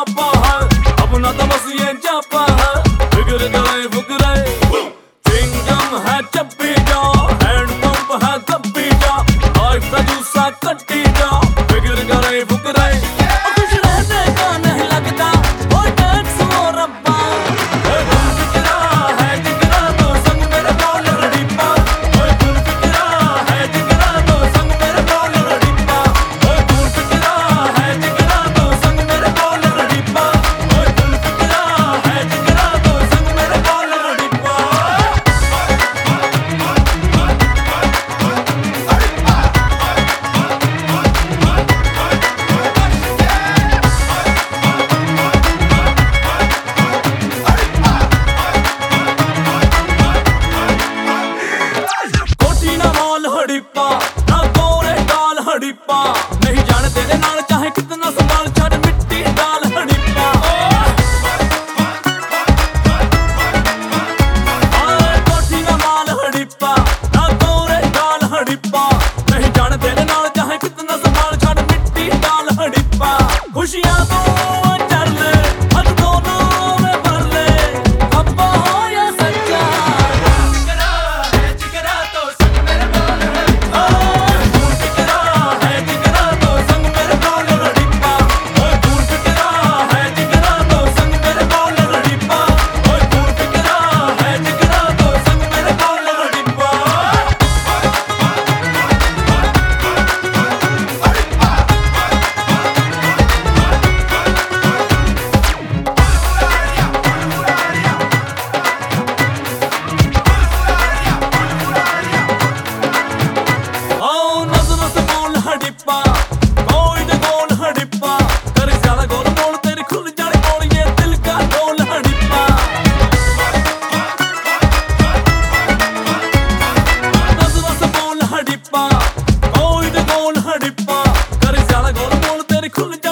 up on ਨਾਲ ਹੜੀਪਾ ਤੋਰੇ ਨਾਲ ਨਹੀਂ ਜਾਣ ਤੇਰੇ ਨਾਲ, ਚਾਹੇ ਕਿਤਨਾ ਸੰਭਾਲ ਛੱਡ ਮਿੱਟੀ ਨਾਲ ਹੜੀਪਾ ਖੁਸ਼ੀਆਂ gotta cool it down.